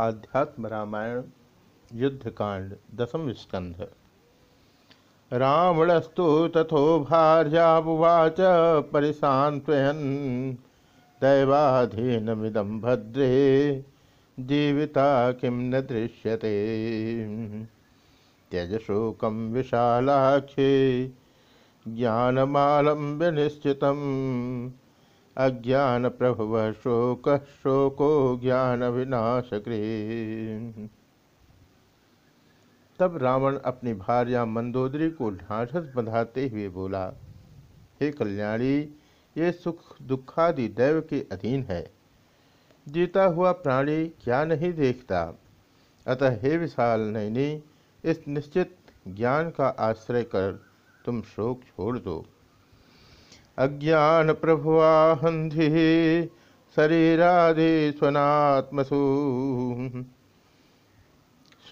आध्यात्म रामायण, युद्धकांड, दसम स्कंध। रावणस्तु तथो भार्यावाच परिशान्त्वयन्, दैवाधीनमिदं भद्रे, जीविता किं न दृश्यते। त्यज शोकं विशालाक्षे, ज्ञानमालम्ब्य निश्चितम् अज्ञान प्रभुव शोक शोको ज्ञान विनाश तब रावण अपनी भार्या मंदोदरी को ढांढस बंधाते हुए बोला, हे कल्याणी, ये सुख दुखादि दैव के अधीन है। जीता हुआ प्राणी क्या नहीं देखता? अतः हे विशाल नैनी इस निश्चित ज्ञान का आश्रय कर तुम शोक छोड़ दो। अज्ञान प्रभुआहंधि शरीरादि स्वनात्मसु।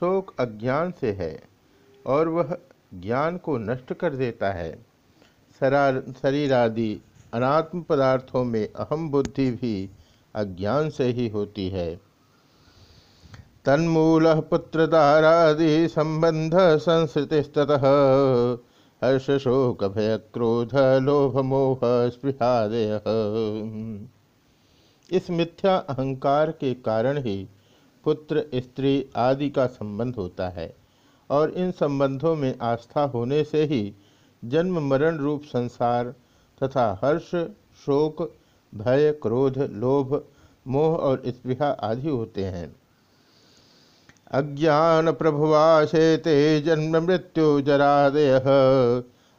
शोक अज्ञान से है और वह ज्ञान को नष्ट कर देता है। शरीर आदि अनात्म पदार्थों में अहम बुद्धि भी अज्ञान से ही होती है। तन्मूल पुत्रदारादि संबंध संस्कृतिस्तः हर्ष शोक भय क्रोध लोभ मोह स्पृहादय इस मिथ्या अहंकार के कारण ही पुत्र, स्त्री आदि का संबंध होता है और इन संबंधों में आस्था होने से ही जन्म, मरण रूप संसार तथा हर्ष, शोक, भय, क्रोध, लोभ, मोह और स्पृहा आदि होते हैं। अज्ञान प्रभुवाशेते जन्म मृत्यु जरादय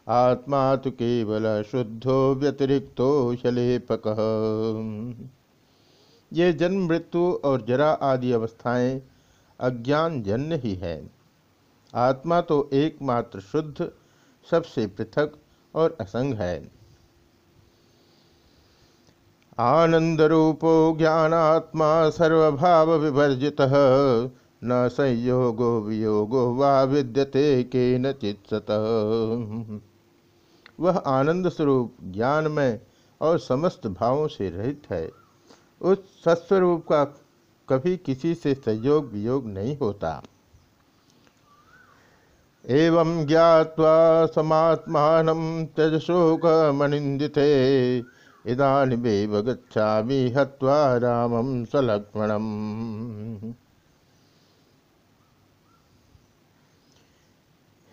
आत्मा तो केवल शुद्धो व्यतिरिक्तो शलेपक। ये जन्म, मृत्यु और जरा आदि अवस्थाएँ अज्ञान जन्य ही है। आत्मा तो एकमात्र शुद्ध, सबसे पृथक और असंग है। आनंद रूपो ज्ञानात्मा सर्वभाव विवर्जित न संयोगो वियोगो वा विद्यते के न वह आनंद स्वरूप ज्ञान में और समस्त भावों से रहित है। उस सत्स्वरूप का कभी किसी से संयोग वियोग नहीं होता। एवं ज्ञावा समात्मान त्यज शोक मनिंदिते इदानीमेव गच्छामि हत्वा रामम सलक्ष्मणम।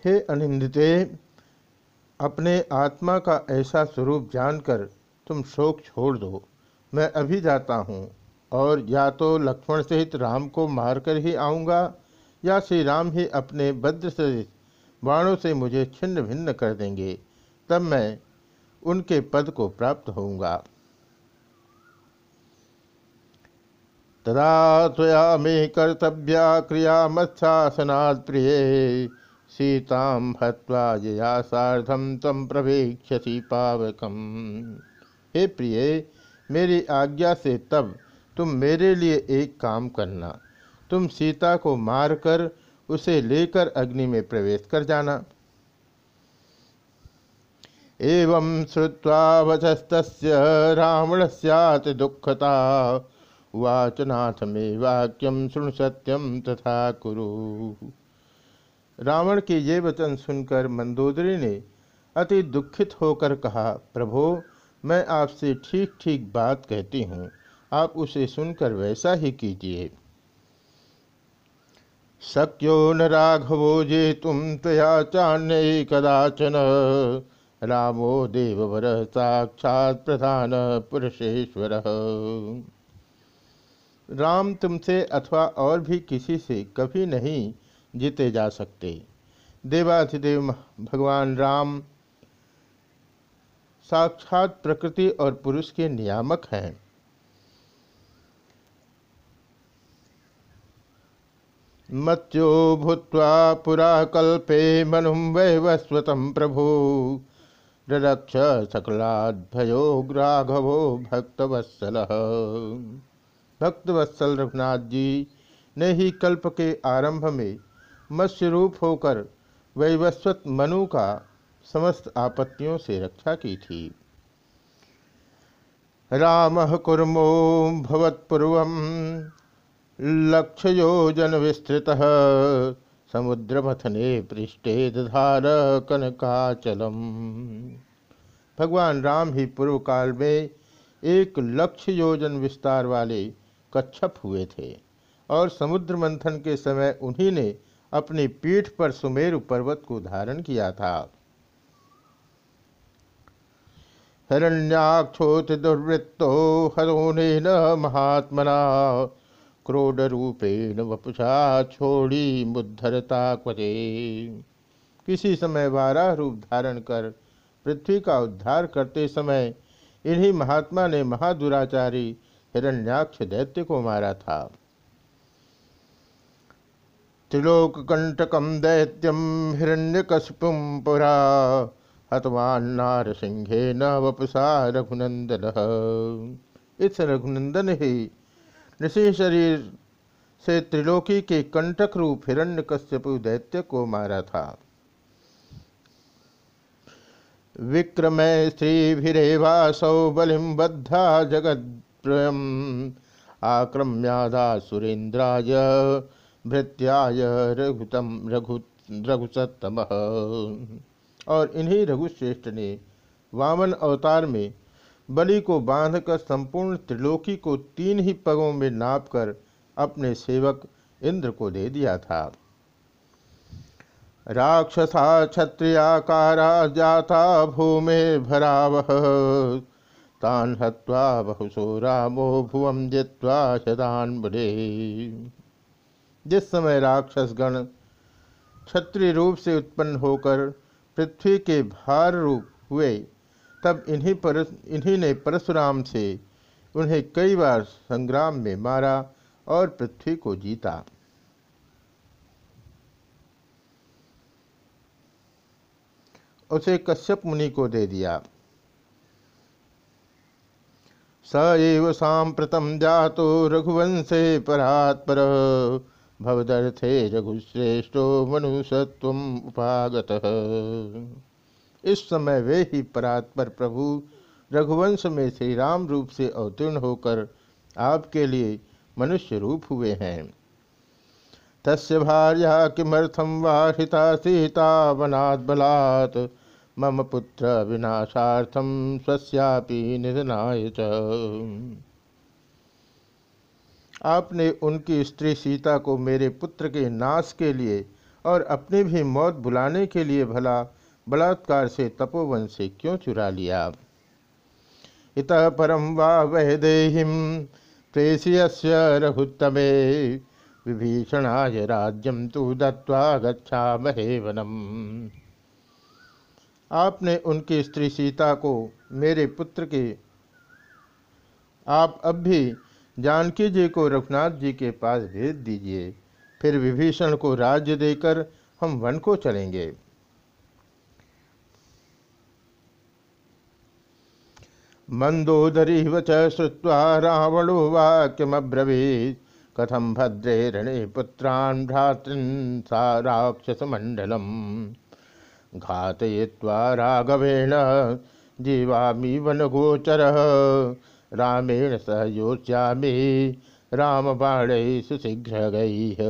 हे अनिंदिते, अपने आत्मा का ऐसा स्वरूप जानकर तुम शोक छोड़ दो। मैं अभी जाता हूँ और या तो लक्ष्मण सहित राम को मारकर ही आऊँगा या श्री राम ही अपने बद्र से बाणों से मुझे छिन्न भिन्न कर देंगे, तब मैं उनके पद को प्राप्त होऊँगा। तदा त्वया मे कर्तव्या क्रिया मत्सासनात् प्रिय सीतां हत्वा जया सार्धम तम प्रवेक्षसी पावकम। हे प्रिय, मेरी आज्ञा से तब तुम मेरे लिए एक काम करना। तुम सीता को मारकर उसे लेकर अग्नि में प्रवेश कर जाना। एवं श्रुवा वचस्त रावण सैत दुखता। वाचनाथ मे वाक्यम शुण सत्यम तथा कुरु। रावण के ये वचन सुनकर मंदोदरी ने अति दुखित होकर कहा, प्रभो, मैं आपसे ठीक ठीक बात कहती हूँ। आप उसे सुनकर वैसा ही कीजिए। शक्यो न राघवो जे तुम तया चान्य कदाचन। रामो देववर साक्षात प्रधान पुरुषेश्वर। राम तुमसे अथवा और भी किसी से कभी नहीं जीते जा सकते। देवाधिदेव भगवान राम साक्षात प्रकृति और पुरुष के नियामक हैं। मत्यो भूत्वा पुरा कल्पे मनुम वैवस्वत प्रभु। रक्ष सकलाभयो राघवो भक्तवत्सल। भक्तवत्सल रघुनाथ जी ने ही कल्प के आरंभ में मत्स्य रूप होकर वैवस्वत मनु का समस्त आपत्तियों से रक्षा की थी। राम कुर्मो भवत्पूर्व लक्ष्य योजन विस्तृत समुद्र मथने पृष्ठे दधार कनकाचलम। भगवान राम ही पूर्व काल में एक लक्ष्य योजन विस्तार वाले कच्छप हुए थे और समुद्र मंथन के समय उन्हीं ने अपनी पीठ पर सुमेरु पर्वत को धारण किया था। हिरण्याक्षोत दुर्वृत्तो हरोन महात्मना क्रोड रूपेण वपुषा छोड़ी मुद्धरता क्वचे। किसी समय वाराह रूप धारण कर पृथ्वी का उद्धार करते समय इन्हीं महात्मा ने महादुराचारी हिरण्याक्ष दैत्य को मारा था। त्रिलोक कंटकम दैत्यम हिरण्यकशपुम पुरा। हतवान नार सिंहे न वपुषा रघुनंदन इस रघुनंदन ही ऋषि शरीर से त्रिलोकी के कंटक रूप हिरण्य कश्यपु दैत्य को मारा था। विक्रमय स्त्रीभिरेवासौ बलिम बद्धा जगद्रयम आक्रम्यादा सुरेन्द्राय भृत्याय रघुतम, रघु रघुसतम और इन्हीं रघुश्रेष्ठ ने वामन अवतार में बलि को बांधकर संपूर्ण त्रिलोकी को तीन ही पगों में नापकर अपने सेवक इंद्र को दे दिया था। राक्षसा क्षत्रियाकारा जाता भूमे भरावह। तान हत्वा बहुसो रामो भुवम जित्वा शदान बुढ़े जिस समय राक्षसगण क्षत्रिय रूप से उत्पन्न होकर पृथ्वी के भार रूप हुए, तब इन्हीं पर, इन्हीं ने परशुराम से उन्हें कई बार संग्राम में मारा और पृथ्वी को जीता। उसे कश्यप मुनि को दे दिया। स एव सांप्रतम जातो रघुवंशे परात्पर। भवदर्थे रघुश्रेष्ठो मनुष्यत्व उपागत। इस समय वे ही परात्पर प्रभु रघुवंश में श्री राम रूप से अवतीर्ण होकर आपके लिए मनुष्य रूप हुए हैं। तस्य भार्या किमर्थम वाहिता सीता वनात् बलात्, मम पुत्र विनाशार्थम स्वस्यापि निधनाय आपने उनकी स्त्री सीता को मेरे पुत्र के नाश के लिए और अपनी भी मौत बुलाने के लिए भला बलात्कार से तपोवन से क्यों चुरा लिया? इत परम वा वह देहिम प्रेषियस्य रघुत्तमे विभीषणाय राज्यम तो दत्वा गच्छा महे वनम। आपने उनकी स्त्री सीता को मेरे पुत्र के आप अब भी जानकी जी को रघुनाथ जी के पास भेज दीजिए। फिर विभीषण को राज्य देकर हम वन को चलेंगे। मंदोदरी वच श्रुवा रावणो वाक्यमब्रवीत्। कथम भद्रे रणे पुत्रान् भ्रातृन् सा राक्षसमण्डलम्। घातयित्वा राघवेण जीवामि वनगोचरः। रामेण सह योच्यामि रामबाणैः सुशीघ्रगैः।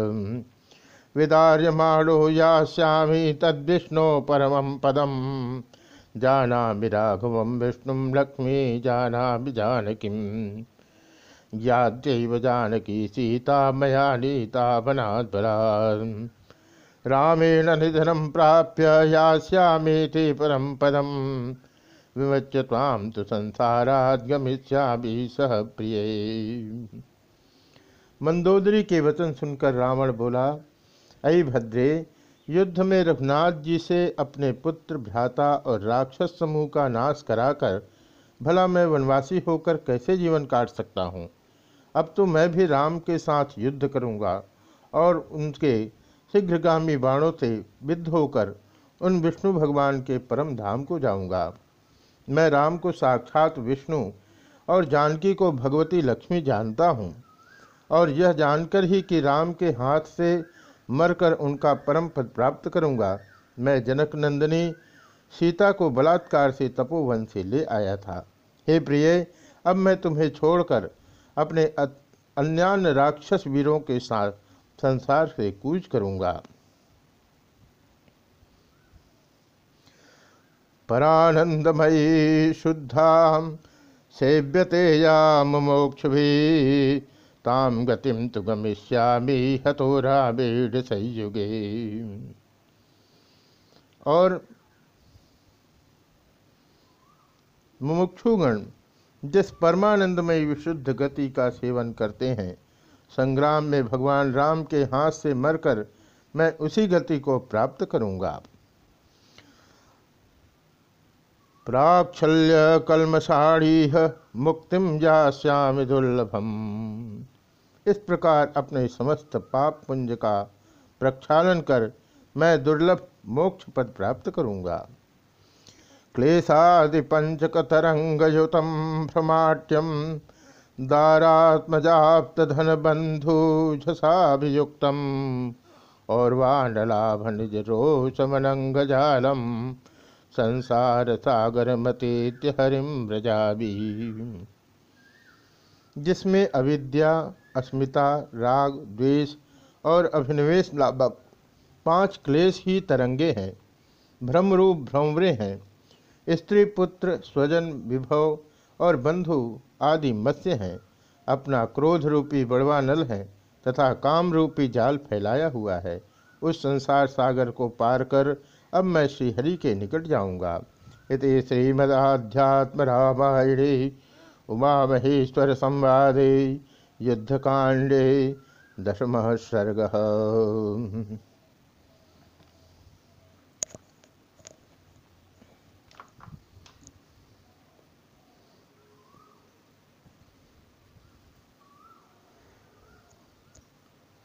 विदार्यमाणो यास्यामि तद्विष्णो परमं पदम्। जाना राघव विष्णु लक्ष्मी जाना जानकीम। याद्यव जानकी सीता मया नीता बलाद रामेण निधन प्राप्य यास्यामेति परम पदम। विमच्य ताम तो संसाराद गमिष्यामि सह प्रिय। मंदोदरी के वचन सुनकर रावण बोला अय भद्रे, युद्ध में रघुनाथ जी से अपने पुत्र, भ्राता और राक्षस समूह का नाश कराकर भला मैं वनवासी होकर कैसे जीवन काट सकता हूँ? अब तो मैं भी राम के साथ युद्ध करूँगा और उनके शीघ्रगामी बाणों से विद्ध होकर उन विष्णु भगवान के परम धाम को जाऊँगा। मैं राम को साक्षात विष्णु और जानकी को भगवती लक्ष्मी जानता हूँ और यह जानकर ही कि राम के हाथ से मरकर उनका परम पद प्राप्त करूँगा, मैं जनक नंदिनी सीता को बलात्कार से तपोवन से ले आया था। हे प्रिय, अब मैं तुम्हें छोड़कर अपने अन्यान्य राक्षस वीरों के साथ संसार से कूच करूँगा। परानंदमयी शुद्धा सेव्यते या मोक्ष भी ताम गतिम तु गमिष्यामी हतोरा बेड संयुगे। और मुमुक्षुगण जिस परमानंदमय विशुद्ध गति का सेवन करते हैं, संग्राम में भगवान राम के हाथ से मरकर मैं उसी गति को प्राप्त करूँगा। प्राक्षल्य कलमसाड़ी मुक्तिम जाश्याम दुर्लभम। इस प्रकार अपने समस्त पाप पुंज का प्रक्षालन कर मैं दुर्लभ मोक्ष पद प्राप्त करूँगा। क्लेशादिपञ्चकतरङ्गयुतं भ्रमाट्यं दारात्मजाप्तधनबन्धुझसाभियुक्तम् सागर संसारसागरमतीत्य हरिं व्रजाभि जिसमें अविद्या, अस्मिता, राग, द्वेष और अभिनिवेश लाभक पाँच क्लेश ही तरंगे हैं। भ्रमरूप भ्रमरे हैं। स्त्री, पुत्र, स्वजन, विभव और बंधु आदि मत्स्य हैं। अपना क्रोध रूपी बड़वा नल है तथा काम रूपी जाल फैलाया हुआ है। उस संसार सागर को पार कर अब मैं श्रीहरि के निकट जाऊँगा। इति श्रीमदाध्यात्म रामायणे उमा महेश्वर संवादे युद्धकांडे दशम सर्ग।